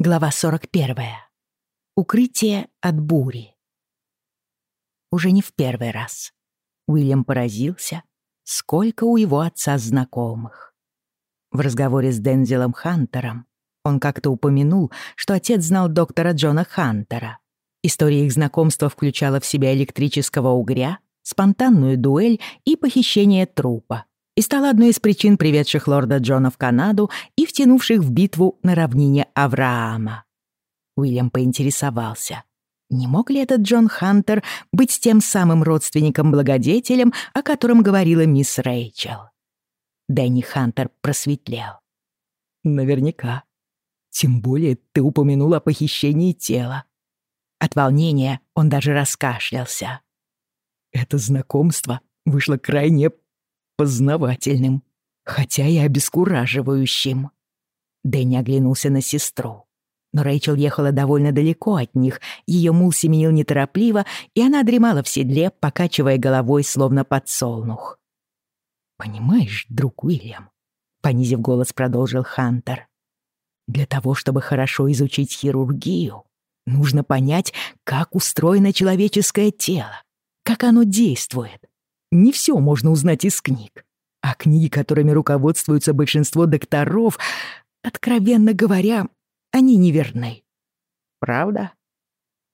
Глава 41. Укрытие от бури. Уже не в первый раз. Уильям поразился, сколько у его отца знакомых. В разговоре с Дензелом Хантером он как-то упомянул, что отец знал доктора Джона Хантера. История их знакомства включала в себя электрического угря, спонтанную дуэль и похищение трупа, и стала одной из причин, приведших лорда Джона в Канаду и втянувших в битву на равнине Авраама. Уильям поинтересовался, не мог ли этот Джон Хантер быть тем самым родственником-благодетелем, о котором говорила мисс Рэйчел? Дэнни Хантер просветлел. «Наверняка. Тем более ты упомянул о похищении тела». От волнения он даже раскашлялся. Это знакомство вышло крайне познавательным, хотя и обескураживающим. Дэнни оглянулся на сестру. Но Рэйчел ехала довольно далеко от них, ее мул семенил неторопливо, и она дремала в седле, покачивая головой, словно подсолнух. «Понимаешь, друг Уильям», — понизив голос, продолжил Хантер, «для того, чтобы хорошо изучить хирургию, нужно понять, как устроено человеческое тело, как оно действует, не все можно узнать из книг. А книги, которыми руководствуются большинство докторов, откровенно говоря, они неверны. Правда?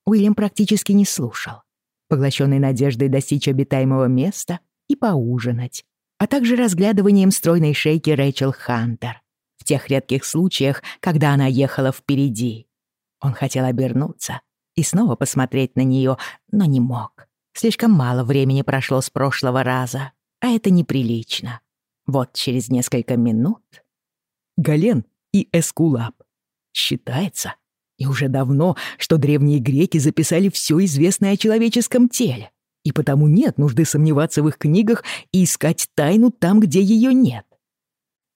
Уильям практически не слушал, поглощенный надеждой достичь обитаемого места и поужинать, а также разглядыванием стройной шейки Рэйчел Хантер в тех редких случаях, когда она ехала впереди. Он хотел обернуться и снова посмотреть на нее, но не мог. Слишком мало времени прошло с прошлого раза, а это неприлично. Вот через несколько минут... Гален и Эскулап. Считается, и уже давно, что древние греки записали все известное о человеческом теле, и потому нет нужды сомневаться в их книгах и искать тайну там, где ее нет.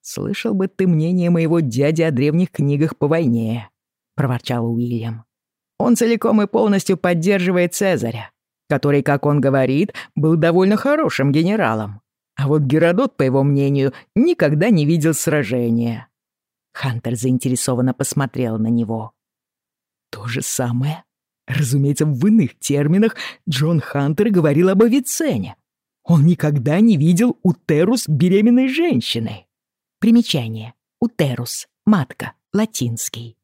«Слышал бы ты мнение моего дяди о древних книгах по войне», — проворчал Уильям. «Он целиком и полностью поддерживает Цезаря, который, как он говорит, был довольно хорошим генералом. А вот Геродот, по его мнению, никогда не видел сражения. Хантер заинтересованно посмотрел на него. То же самое. Разумеется, в иных терминах Джон Хантер говорил об Авиценне. Он никогда не видел утерус беременной женщины. Примечание. Утерус. Матка. Латинский.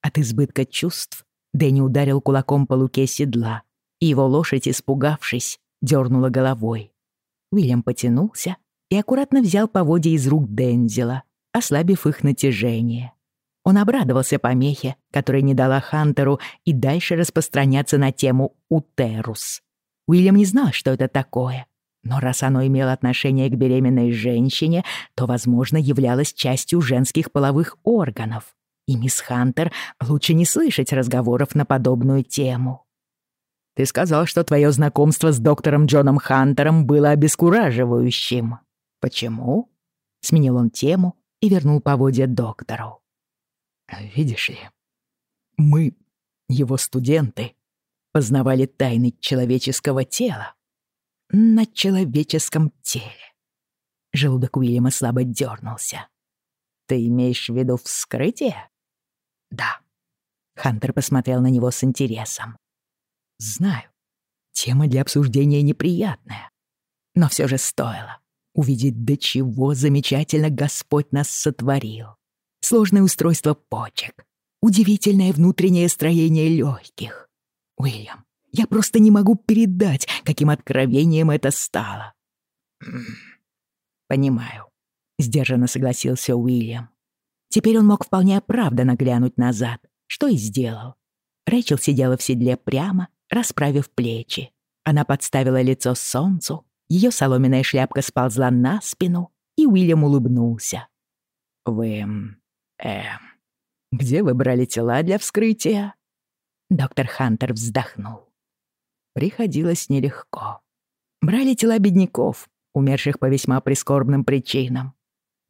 От избытка чувств Дэнни ударил кулаком по луке седла и его лошадь, испугавшись, дернула головой. Уильям потянулся и аккуратно взял поводья из рук Дензела, ослабив их натяжение. Он обрадовался помехе, которая не дала Хантеру и дальше распространяться на тему «утерус». Уильям не знал, что это такое, но раз оно имело отношение к беременной женщине, то, возможно, являлось частью женских половых органов. И мисс Хантер лучше не слышать разговоров на подобную тему. Ты сказал, что твое знакомство с доктором Джоном Хантером было обескураживающим. Почему?» Сменил он тему и вернул поводья доктору. «Видишь ли, мы, его студенты, познавали тайны человеческого тела на человеческом теле». Желудок Уильяма слабо дернулся. «Ты имеешь в виду вскрытие?» «Да». Хантер посмотрел на него с интересом. Знаю, тема для обсуждения неприятная. Но все же стоило увидеть, до чего замечательно Господь нас сотворил. Сложное устройство почек, удивительное внутреннее строение легких. Уильям, я просто не могу передать, каким откровением это стало. Понимаю, сдержанно согласился Уильям. Теперь он мог вполне оправданно глянуть назад, что и сделал. Рэйчел сидела в седле прямо, расправив плечи. Она подставила лицо солнцу, ее соломенная шляпка сползла на спину, и Уильям улыбнулся. «Вы... э... где вы брали тела для вскрытия?» Доктор Хантер вздохнул. Приходилось нелегко. Брали тела бедняков, умерших по весьма прискорбным причинам.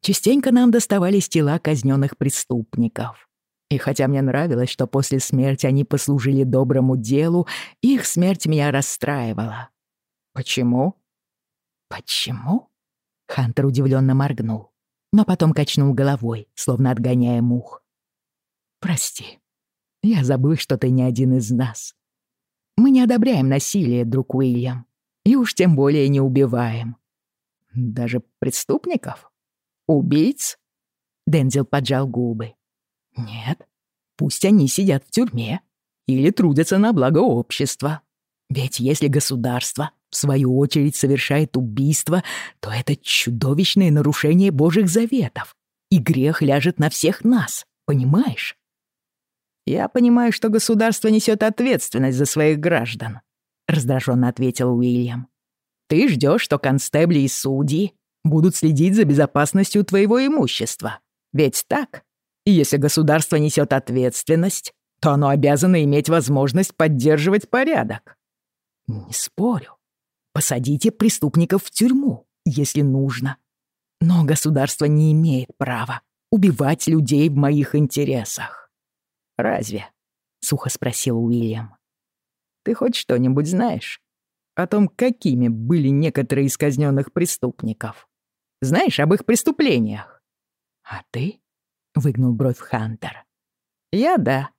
Частенько нам доставались тела казненных преступников. И хотя мне нравилось, что после смерти они послужили доброму делу, их смерть меня расстраивала. Почему? Почему? Хантер удивленно моргнул, но потом качнул головой, словно отгоняя мух. Прости, Я забыл, что ты не один из нас. Мы не одобряем насилие, друг Уильям, и уж тем более не убиваем. Даже преступников? Убийц? Дензел поджал губы. Нет, пусть они сидят в тюрьме или трудятся на благо общества. Ведь если государство, в свою очередь, совершает убийство, то это чудовищное нарушение Божьих заветов, и грех ляжет на всех нас, понимаешь? «Я понимаю, что государство несет ответственность за своих граждан», — раздраженно ответил Уильям. «Ты ждешь, что констебли и судьи будут следить за безопасностью твоего имущества. Ведь так? И если государство несет ответственность, то оно обязано иметь возможность поддерживать порядок». «Не спорю. Посадите преступников в тюрьму, если нужно. Но государство не имеет права убивать людей в моих интересах. «Разве?» — сухо спросил Уильям. «Ты хоть что-нибудь знаешь о том, какими были некоторые из казненных преступников? Знаешь об их преступлениях?» «А ты?» — выгнул бровь Хантер. «Я — да.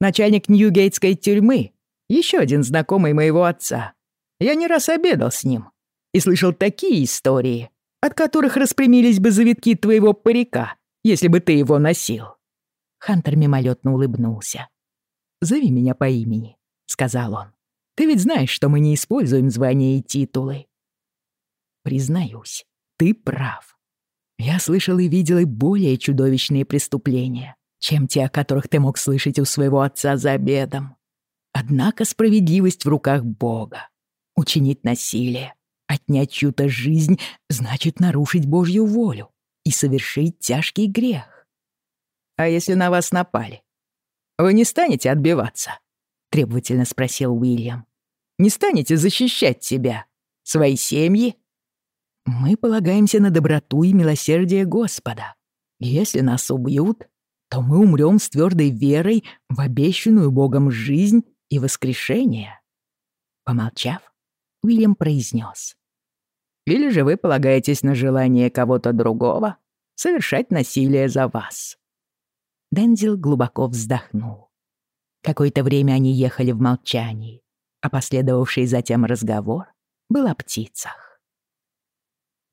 Начальник Ньюгейтской тюрьмы, еще один знакомый моего отца. Я не раз обедал с ним и слышал такие истории, от которых распрямились бы завитки твоего парика, если бы ты его носил. Хантер мимолетно улыбнулся. «Зови меня по имени», — сказал он. «Ты ведь знаешь, что мы не используем звания и титулы». «Признаюсь, ты прав. Я слышал и видел и более чудовищные преступления, чем те, о которых ты мог слышать у своего отца за обедом. Однако справедливость в руках Бога. Учинить насилие, отнять чью-то жизнь, значит нарушить Божью волю и совершить тяжкий грех. А если на вас напали? Вы не станете отбиваться?» — требовательно спросил Уильям. «Не станете защищать себя, свои семьи?» «Мы полагаемся на доброту и милосердие Господа. Если нас убьют, то мы умрем с твердой верой в обещанную Богом жизнь и воскрешение». Помолчав, Уильям произнес. «Или же вы полагаетесь на желание кого-то другого совершать насилие за вас?» Дензил глубоко вздохнул. Какое-то время они ехали в молчании, а последовавший затем разговор был о птицах.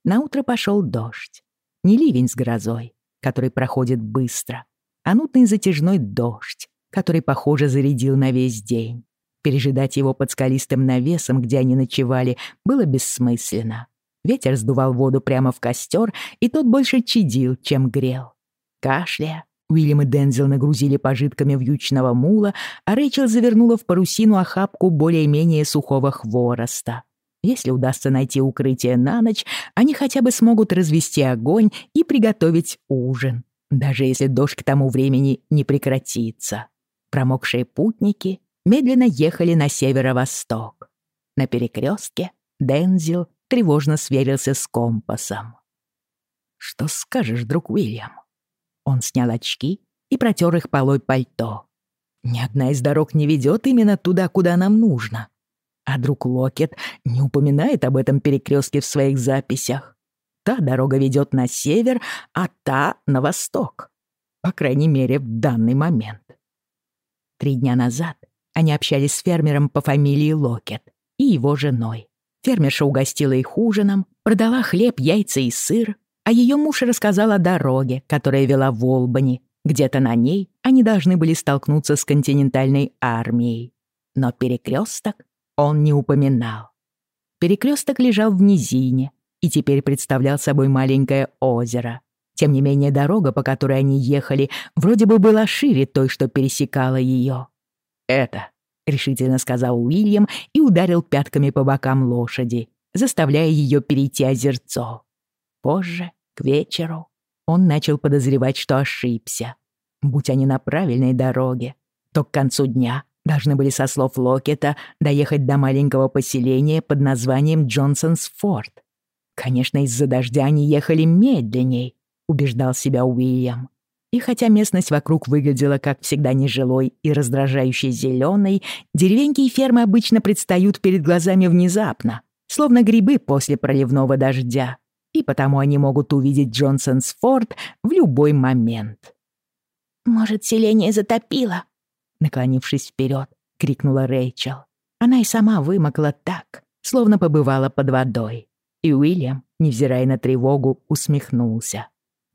Наутро пошел дождь. Не ливень с грозой, который проходит быстро, а нутный затяжной дождь, который, похоже, зарядил на весь день. Пережидать его под скалистым навесом, где они ночевали, было бессмысленно. Ветер сдувал воду прямо в костер, и тот больше чадил, чем грел. Кашляя, Уильям и Дензел нагрузили пожитками вьючного мула, а Рэйчел завернула в парусину охапку более-менее сухого хвороста. Если удастся найти укрытие на ночь, они хотя бы смогут развести огонь и приготовить ужин, даже если дождь к тому времени не прекратится. Промокшие путники медленно ехали на северо-восток. На перекрестке Дензил тревожно сверился с компасом. «Что скажешь, друг Уильям?» Он снял очки и протер их полой пальто. Ни одна из дорог не ведет именно туда, куда нам нужно. А друг Локет не упоминает об этом перекрестке в своих записях. Та дорога ведет на север, а та — на восток. По крайней мере, в данный момент. Три дня назад они общались с фермером по фамилии Локет и его женой. Фермерша угостила их ужином, продала хлеб, яйца и сыр, а ее муж рассказал о дороге, которая вела в Олбани. Где-то на ней они должны были столкнуться с континентальной армией. Но перекресток он не упоминал. Перекресток лежал в низине и теперь представлял собой маленькое озеро. Тем не менее, дорога, по которой они ехали, вроде бы была шире той, что пересекала ее. «Это», — решительно сказал Уильям и ударил пятками по бокам лошади, заставляя ее перейти озерцо. Позже к вечеру он начал подозревать, что ошибся. Будь они на правильной дороге, то к концу дня должны были, со слов Локета, доехать до маленького поселения под названием Джонсонс-Форт. Конечно, из-за дождя они ехали медленней, убеждал себя Уильям. И хотя местность вокруг выглядела, как всегда, нежилой и раздражающей зеленой, деревеньки и фермы обычно предстают перед глазами внезапно, словно грибы после проливного дождя и потому они могут увидеть Джонсонс Форд в любой момент. «Может, селение затопило?» Наклонившись вперед, крикнула Рэйчел. Она и сама вымокла так, словно побывала под водой. И Уильям, невзирая на тревогу, усмехнулся.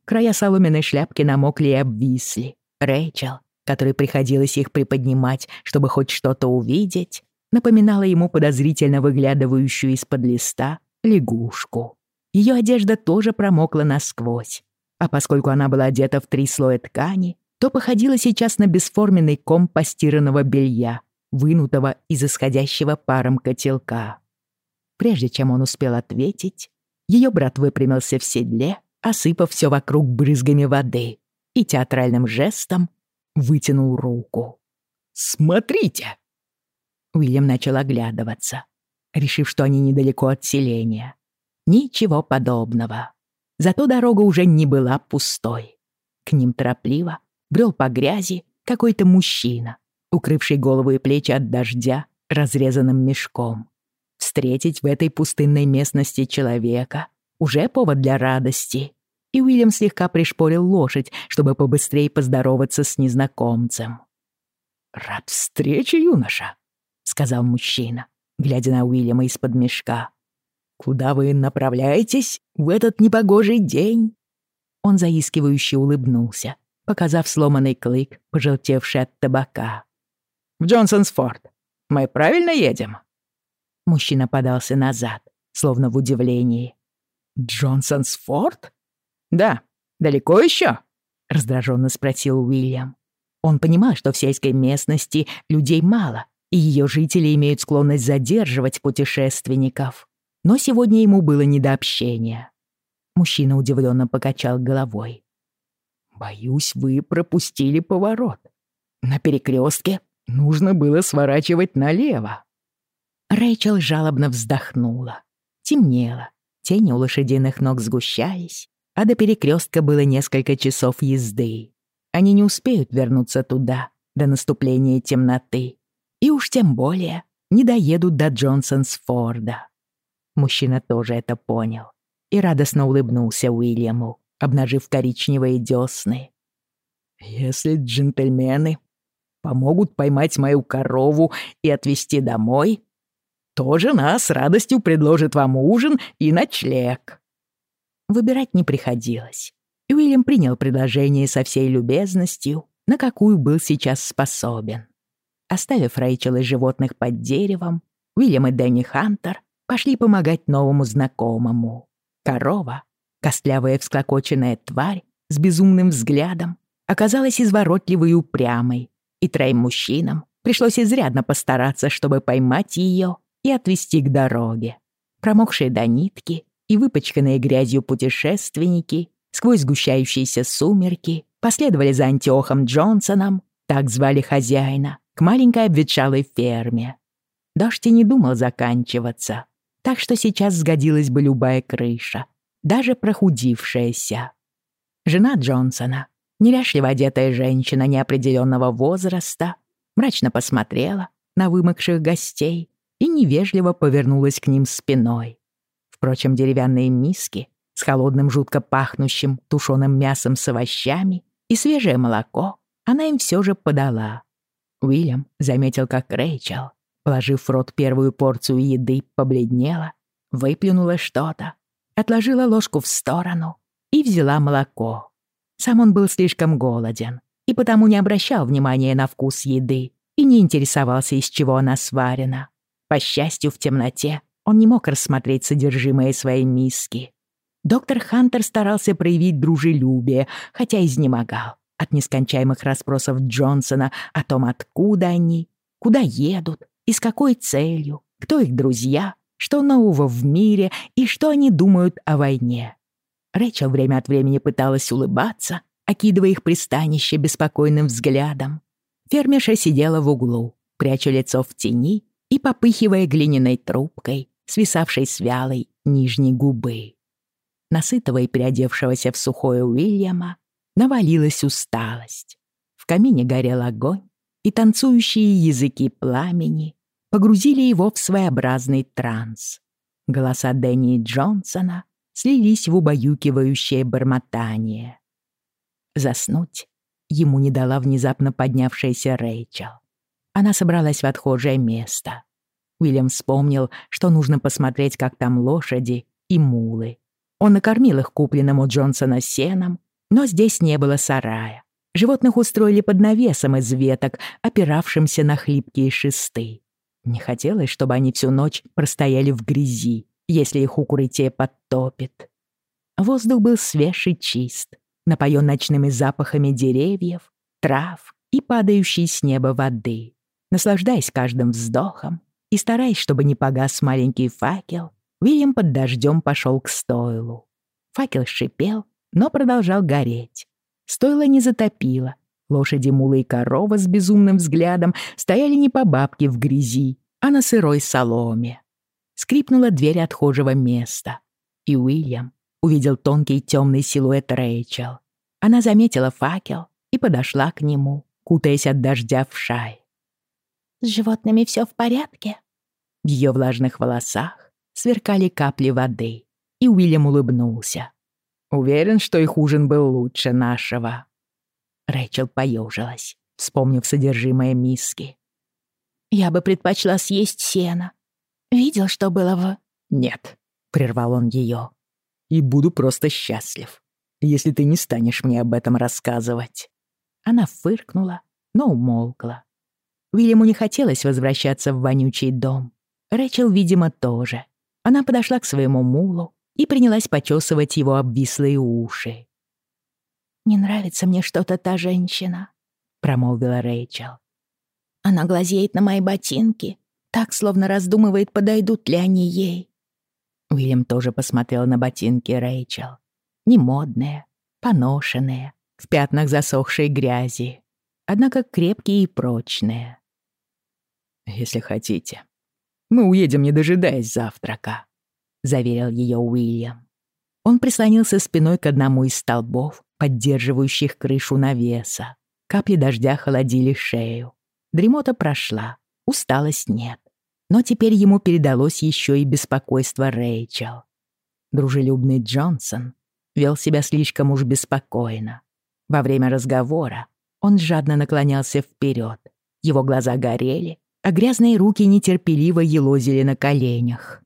Края соломенной шляпки намокли и обвисли. Рэйчел, которой приходилось их приподнимать, чтобы хоть что-то увидеть, напоминала ему подозрительно выглядывающую из-под листа лягушку. Ее одежда тоже промокла насквозь, а поскольку она была одета в три слоя ткани, то походила сейчас на бесформенный ком постиранного белья, вынутого из исходящего паром котелка. Прежде чем он успел ответить, ее брат выпрямился в седле, осыпав все вокруг брызгами воды, и театральным жестом вытянул руку. «Смотрите!» Уильям начал оглядываться, решив, что они недалеко от селения. Ничего подобного. Зато дорога уже не была пустой. К ним торопливо брел по грязи какой-то мужчина, укрывший голову и плечи от дождя разрезанным мешком. Встретить в этой пустынной местности человека уже повод для радости. И Уильям слегка пришпорил лошадь, чтобы побыстрее поздороваться с незнакомцем. «Рад встрече, юноша», — сказал мужчина, глядя на Уильяма из-под мешка. «Куда вы направляетесь в этот непогожий день?» Он заискивающе улыбнулся, показав сломанный клык, пожелтевший от табака. «В Джонсонсфорд. Мы правильно едем?» Мужчина подался назад, словно в удивлении. «Джонсонсфорд?» «Да. Далеко еще?» — раздраженно спросил Уильям. Он понимал, что в сельской местности людей мало, и ее жители имеют склонность задерживать путешественников. Но сегодня ему было не до общения. Мужчина удивленно покачал головой. «Боюсь, вы пропустили поворот. На перекрестке нужно было сворачивать налево». Рэйчел жалобно вздохнула. Темнело, тени у лошадиных ног сгущались, а до перекрестка было несколько часов езды. Они не успеют вернуться туда до наступления темноты и уж тем более не доедут до Джонсонсфорда. Мужчина тоже это понял и радостно улыбнулся Уильяму, обнажив коричневые десны. «Если джентльмены помогут поймать мою корову и отвезти домой, то жена с радостью предложит вам ужин и ночлег». Выбирать не приходилось. И Уильям принял предложение со всей любезностью, на какую был сейчас способен. Оставив Рэйчел и животных под деревом, Уильям и Дэнни Хантер пошли помогать новому знакомому. Корова, костлявая всклокоченная тварь с безумным взглядом, оказалась изворотливой и упрямой, и троим мужчинам пришлось изрядно постараться, чтобы поймать ее и отвезти к дороге. Промокшие до нитки и выпачканные грязью путешественники сквозь сгущающиеся сумерки последовали за Антиохом Джонсоном, так звали хозяина, к маленькой обветшалой ферме. Дождь и не думал заканчиваться, так что сейчас сгодилась бы любая крыша, даже прохудившаяся. Жена Джонсона, неряшливо одетая женщина неопределенного возраста, мрачно посмотрела на вымокших гостей и невежливо повернулась к ним спиной. Впрочем, деревянные миски с холодным жутко пахнущим тушеным мясом с овощами и свежее молоко она им все же подала. Уильям заметил, как Рэйчел, положив в рот первую порцию еды, побледнела, выплюнула что-то, отложила ложку в сторону и взяла молоко. Сам он был слишком голоден и потому не обращал внимания на вкус еды и не интересовался, из чего она сварена. По счастью, в темноте он не мог рассмотреть содержимое своей миски. Доктор Хантер старался проявить дружелюбие, хотя изнемогал от нескончаемых расспросов Джонсона о том, откуда они, куда едут и с какой целью, кто их друзья, что нового в мире и что они думают о войне. Рэчел время от времени пыталась улыбаться, окидывая их пристанище беспокойным взглядом. Фермерша сидела в углу, пряча лицо в тени и попыхивая глиняной трубкой, свисавшей с вялой нижней губы. Насытого и переодевшегося в сухое Уильяма навалилась усталость. В камине горел огонь, и танцующие языки пламени погрузили его в своеобразный транс. Голоса Дэнни и Джонсона слились в убаюкивающее бормотание. Заснуть ему не дала внезапно поднявшаяся Рэйчел. Она собралась в отхожее место. Уильям вспомнил, что нужно посмотреть, как там лошади и мулы. Он накормил их купленным у Джонсона сеном, но здесь не было сарая. Животных устроили под навесом из веток, опиравшимся на хлипкие шесты. Не хотелось, чтобы они всю ночь простояли в грязи, если их укрытие подтопит. Воздух был свеж и чист, напоен ночными запахами деревьев, трав и падающей с неба воды. Наслаждаясь каждым вздохом и стараясь, чтобы не погас маленький факел, Уильям под дождем пошел к стойлу. Факел шипел, но продолжал гореть. Стойло не затопило. Лошади, мулы и корова с безумным взглядом стояли не по бабке в грязи, а на сырой соломе. Скрипнула дверь отхожего места, и Уильям увидел тонкий темный силуэт Рэйчел. Она заметила факел и подошла к нему, кутаясь от дождя в шай. «С животными все в порядке?» В ее влажных волосах сверкали капли воды, и Уильям улыбнулся. «Уверен, что их ужин был лучше нашего». Рэйчел поежилась, вспомнив содержимое миски. «Я бы предпочла съесть сено. Видел, что было в...» «Нет», — прервал он ее. «И буду просто счастлив, если ты не станешь мне об этом рассказывать». Она фыркнула, но умолкла. Вильяму не хотелось возвращаться в вонючий дом. Рэчел, видимо, тоже. Она подошла к своему мулу и принялась почесывать его обвислые уши. «Не нравится мне что-то та женщина», — промолвила Рэйчел. «Она глазеет на мои ботинки, так, словно раздумывает, подойдут ли они ей». Уильям тоже посмотрел на ботинки Рэйчел. Немодные, поношенные, в пятнах засохшей грязи, однако крепкие и прочные. «Если хотите, мы уедем, не дожидаясь завтрака», — заверил ее Уильям. Он прислонился спиной к одному из столбов, поддерживающих крышу навеса. Капли дождя холодили шею. Дремота прошла, усталость нет. Но теперь ему передалось еще и беспокойство Рэйчел. Дружелюбный Джонсон вел себя слишком уж беспокойно. Во время разговора он жадно наклонялся вперед. Его глаза горели, а грязные руки нетерпеливо елозили на коленях.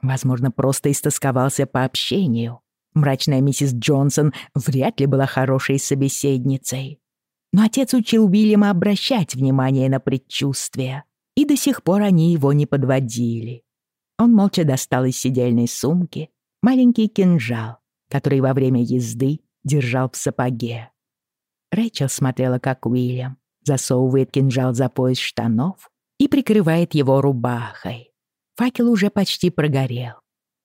Возможно, просто истосковался по общению, Мрачная миссис Джонсон вряд ли была хорошей собеседницей. Но отец учил Уильяма обращать внимание на предчувствия, и до сих пор они его не подводили. Он молча достал из сидельной сумки маленький кинжал, который во время езды держал в сапоге. Рэйчел смотрела, как Уильям засовывает кинжал за пояс штанов и прикрывает его рубахой. Факел уже почти прогорел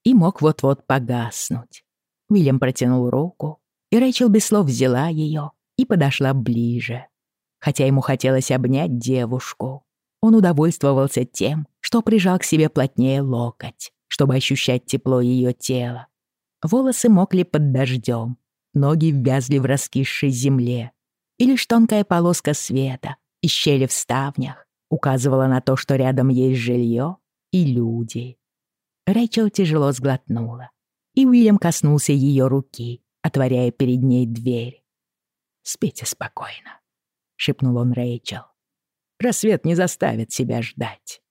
и мог вот-вот погаснуть. Уильям протянул руку, и Рэйчел без слов взяла ее и подошла ближе. Хотя ему хотелось обнять девушку, он удовольствовался тем, что прижал к себе плотнее локоть, чтобы ощущать тепло ее тела. Волосы мокли под дождем, ноги ввязли в раскисшей земле, и лишь тонкая полоска света из щели в ставнях указывала на то, что рядом есть жилье и люди. Рэйчел тяжело сглотнула и Уильям коснулся ее руки, отворяя перед ней дверь. «Спите спокойно», — шепнул он Рэйчел. «Рассвет не заставит себя ждать».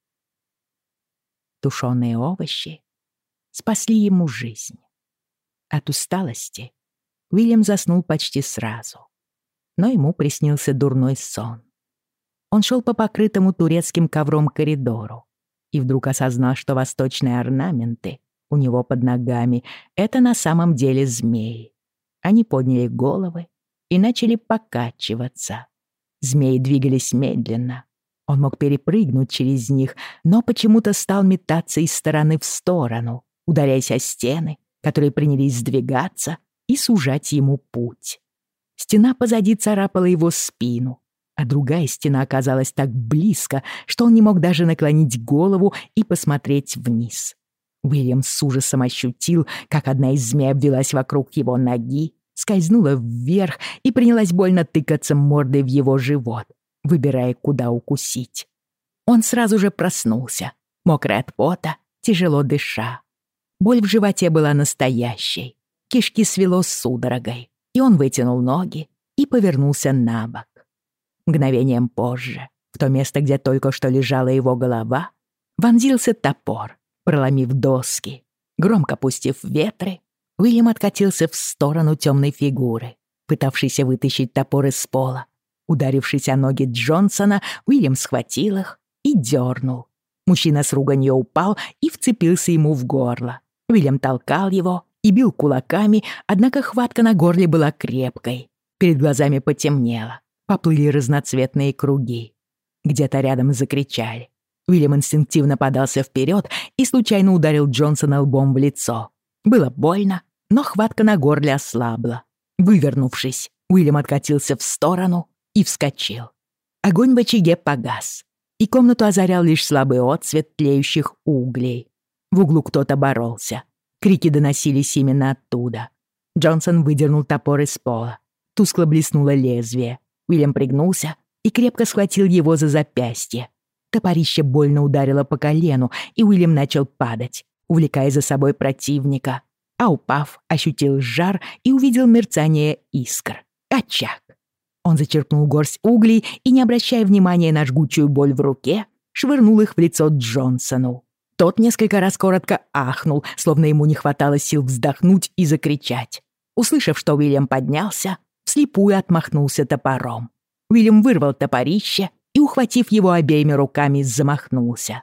Тушеные овощи спасли ему жизнь. От усталости Уильям заснул почти сразу, но ему приснился дурной сон. Он шел по покрытому турецким ковром коридору и вдруг осознал, что восточные орнаменты у него под ногами, это на самом деле змеи. Они подняли головы и начали покачиваться. Змеи двигались медленно. Он мог перепрыгнуть через них, но почему-то стал метаться из стороны в сторону, ударяясь о стены, которые принялись сдвигаться и сужать ему путь. Стена позади царапала его спину, а другая стена оказалась так близко, что он не мог даже наклонить голову и посмотреть вниз. Уильям с ужасом ощутил, как одна из змей обвелась вокруг его ноги, скользнула вверх и принялась больно тыкаться мордой в его живот, выбирая, куда укусить. Он сразу же проснулся, мокрый от пота, тяжело дыша. Боль в животе была настоящей. Кишки свело судорогой, и он вытянул ноги и повернулся на бок. Мгновением позже, в то место, где только что лежала его голова, вонзился топор, проломив доски. Громко пустив ветры, Уильям откатился в сторону темной фигуры, пытавшейся вытащить топор из пола. Ударившись о ноги Джонсона, Уильям схватил их и дернул. Мужчина с руганью упал и вцепился ему в горло. Уильям толкал его и бил кулаками, однако хватка на горле была крепкой. Перед глазами потемнело, поплыли разноцветные круги. Где-то рядом закричали. Уильям инстинктивно подался вперед и случайно ударил Джонсона лбом в лицо. Было больно, но хватка на горле ослабла. Вывернувшись, Уильям откатился в сторону и вскочил. Огонь в очаге погас, и комнату озарял лишь слабый отсвет тлеющих углей. В углу кто-то боролся. Крики доносились именно оттуда. Джонсон выдернул топор из пола. Тускло блеснуло лезвие. Уильям пригнулся и крепко схватил его за запястье. Топорище больно ударило по колену, и Уильям начал падать, увлекая за собой противника. А упав, ощутил жар и увидел мерцание искр. Очаг. Он зачерпнул горсть углей и, не обращая внимания на жгучую боль в руке, швырнул их в лицо Джонсону. Тот несколько раз коротко ахнул, словно ему не хватало сил вздохнуть и закричать. Услышав, что Уильям поднялся, вслепую отмахнулся топором. Уильям вырвал топорище ухватив его обеими руками, замахнулся.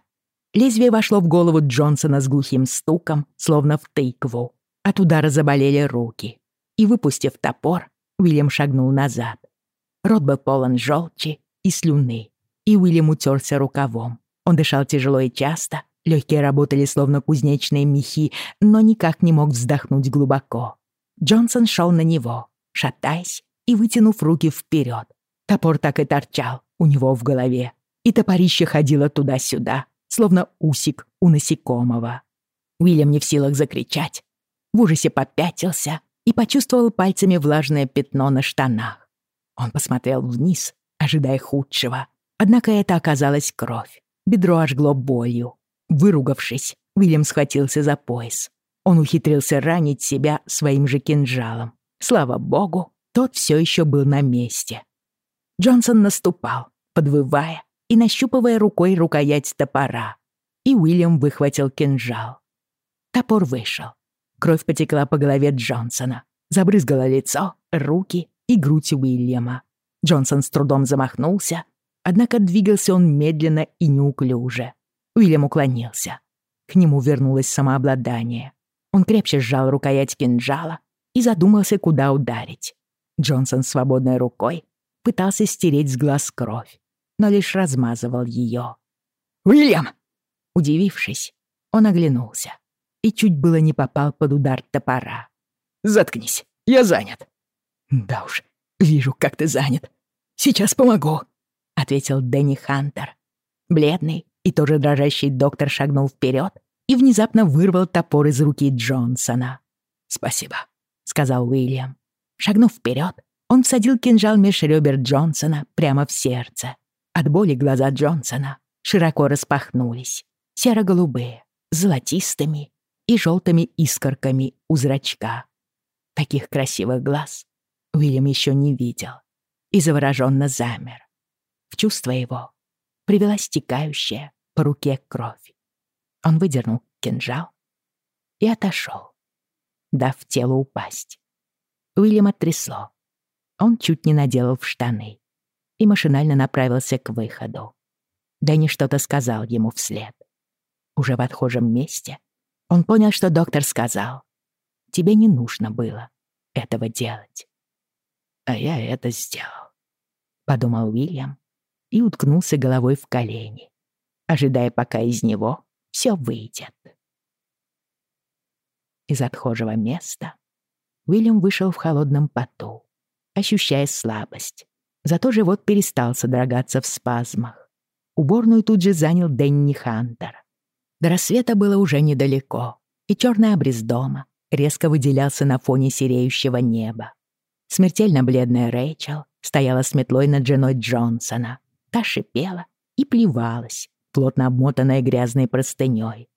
Лезвие вошло в голову Джонсона с глухим стуком, словно в тыкву. От удара заболели руки. И, выпустив топор, Уильям шагнул назад. Рот был полон желчи и слюны, и Уильям утерся рукавом. Он дышал тяжело и часто, легкие работали словно кузнечные мехи, но никак не мог вздохнуть глубоко. Джонсон шел на него, шатаясь и вытянув руки вперед. Топор так и торчал, у него в голове, и топорище ходило туда-сюда, словно усик у насекомого. Уильям не в силах закричать, в ужасе попятился и почувствовал пальцами влажное пятно на штанах. Он посмотрел вниз, ожидая худшего, однако это оказалась кровь. Бедро ожгло болью. Выругавшись, Уильям схватился за пояс. Он ухитрился ранить себя своим же кинжалом. Слава богу, тот все еще был на месте. Джонсон наступал, подвывая и нащупывая рукой рукоять топора. И Уильям выхватил кинжал. Топор вышел. Кровь потекла по голове Джонсона, забрызгала лицо, руки и грудь Уильяма. Джонсон с трудом замахнулся, однако двигался он медленно и неуклюже. Уильям уклонился. К нему вернулось самообладание. Он крепче сжал рукоять кинжала и задумался, куда ударить. Джонсон свободной рукой пытался стереть с глаз кровь, но лишь размазывал ее. «Уильям!» Удивившись, он оглянулся и чуть было не попал под удар топора. «Заткнись, я занят». «Да уж, вижу, как ты занят. Сейчас помогу», — ответил Дэнни Хантер. Бледный и тоже дрожащий доктор шагнул вперед и внезапно вырвал топор из руки Джонсона. «Спасибо», — сказал Уильям. Шагнув вперед, он всадил кинжал меж ребер Джонсона прямо в сердце. От боли глаза Джонсона широко распахнулись, серо-голубые, золотистыми и желтыми искорками у зрачка. Таких красивых глаз Уильям еще не видел и завороженно замер. В чувство его привела стекающая по руке кровь. Он выдернул кинжал и отошел, дав телу упасть. Уильяма трясло. Он чуть не наделал в штаны и машинально направился к выходу. Дэнни что-то сказал ему вслед. Уже в отхожем месте он понял, что доктор сказал. «Тебе не нужно было этого делать». «А я это сделал», — подумал Уильям и уткнулся головой в колени, ожидая, пока из него все выйдет. Из отхожего места Уильям вышел в холодном поту ощущая слабость. Зато живот перестал содрогаться в спазмах. Уборную тут же занял Дэнни Хантер. До рассвета было уже недалеко, и черный обрез дома резко выделялся на фоне сереющего неба. Смертельно бледная Рэйчел стояла с метлой над женой Джонсона. Та шипела и плевалась, плотно обмотанная грязной простынёй.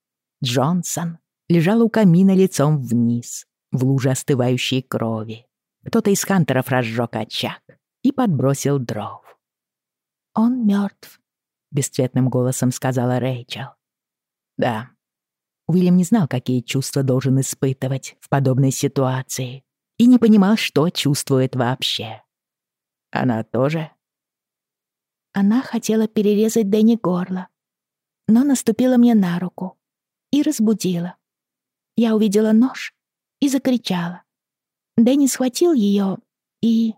Джонсон лежал у камина лицом вниз, в луже остывающей крови. Кто-то из хантеров разжег очаг и подбросил дров. «Он мертв», — бесцветным голосом сказала Рэйчел. «Да». Уильям не знал, какие чувства должен испытывать в подобной ситуации, и не понимал, что чувствует вообще. Она тоже? Она хотела перерезать Дэнни горло, но наступила мне на руку и разбудила. Я увидела нож и закричала. Дэнни схватил ее и...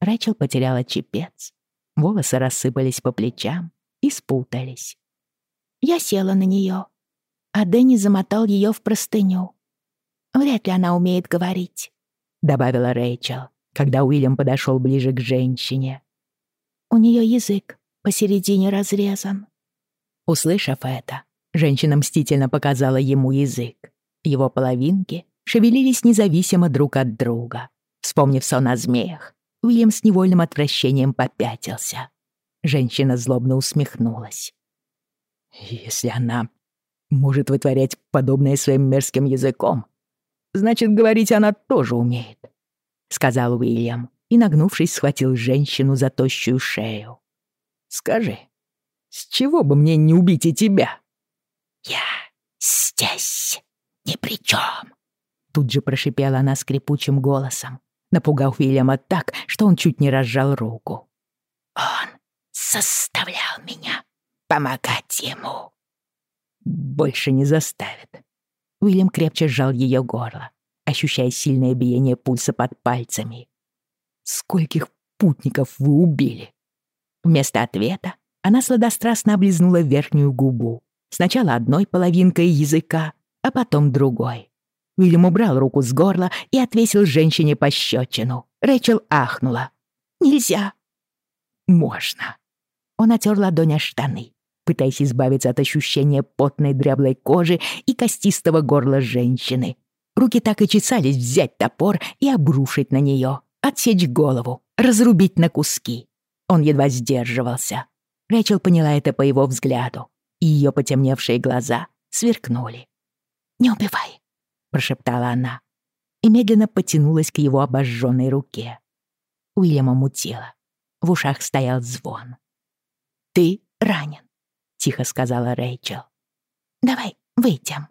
Рэчел потеряла чепец. Волосы рассыпались по плечам и спутались. Я села на нее, а Дэнни замотал ее в простыню. Вряд ли она умеет говорить, добавила Рэйчел, когда Уильям подошел ближе к женщине. У нее язык посередине разрезан. Услышав это, женщина мстительно показала ему язык. Его половинки шевелились независимо друг от друга. Вспомнив сон о змеях, Уильям с невольным отвращением попятился. Женщина злобно усмехнулась. «Если она может вытворять подобное своим мерзким языком, значит, говорить она тоже умеет», — сказал Уильям и, нагнувшись, схватил женщину за тощую шею. «Скажи, с чего бы мне не убить и тебя?» «Я здесь ни при чем», — тут же прошипела она скрипучим голосом, напугав Уильяма так, что он чуть не разжал руку. «Он заставлял меня помогать ему». «Больше не заставит». Уильям крепче сжал ее горло, ощущая сильное биение пульса под пальцами. «Скольких путников вы убили?» Вместо ответа она сладострастно облизнула верхнюю губу. Сначала одной половинкой языка, а потом другой. Уильям убрал руку с горла и отвесил женщине пощечину. Рэчел ахнула. «Нельзя». «Можно». Он отер ладонь о штаны, пытаясь избавиться от ощущения потной дряблой кожи и костистого горла женщины. Руки так и чесались взять топор и обрушить на нее, отсечь голову, разрубить на куски. Он едва сдерживался. Рэчел поняла это по его взгляду, и ее потемневшие глаза сверкнули. «Не убивай», — прошептала она и медленно потянулась к его обожженной руке. Уильяма мутило. В ушах стоял звон. «Ты ранен», — тихо сказала Рэйчел. «Давай выйдем».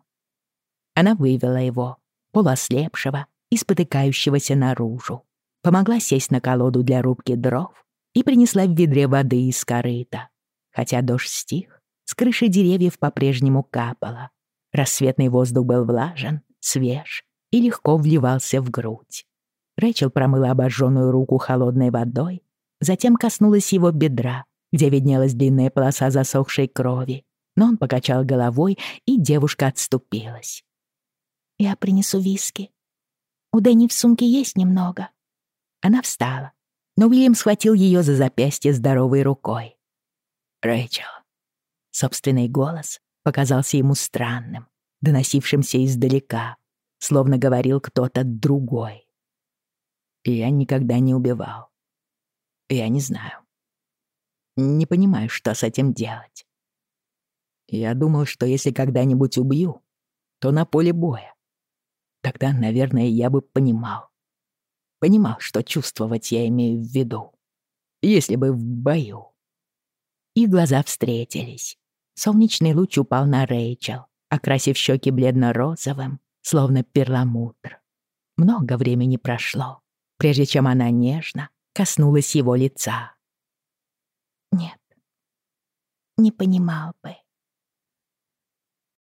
Она вывела его, полуослепшего и спотыкающегося наружу, помогла сесть на колоду для рубки дров и принесла в ведре воды из корыта. Хотя дождь стих, с крыши деревьев по-прежнему капало. Рассветный воздух был влажен, свеж и легко вливался в грудь. Рэчел промыла обожженную руку холодной водой, затем коснулась его бедра, где виднелась длинная полоса засохшей крови, но он покачал головой, и девушка отступилась. «Я принесу виски. У Дэнни в сумке есть немного». Она встала, но Уильям схватил ее за запястье здоровой рукой. «Рэйчел». Собственный голос показался ему странным, доносившимся издалека, словно говорил кто-то другой. я никогда не убивал. Я не знаю. Не понимаю, что с этим делать. Я думал, что если когда-нибудь убью, то на поле боя. Тогда, наверное, я бы понимал. Понимал, что чувствовать я имею в виду. Если бы в бою. Их глаза встретились. Солнечный луч упал на Рэйчел, окрасив щеки бледно-розовым, словно перламутр. Много времени прошло, прежде чем она нежно коснулась его лица. «Нет, не понимал бы»,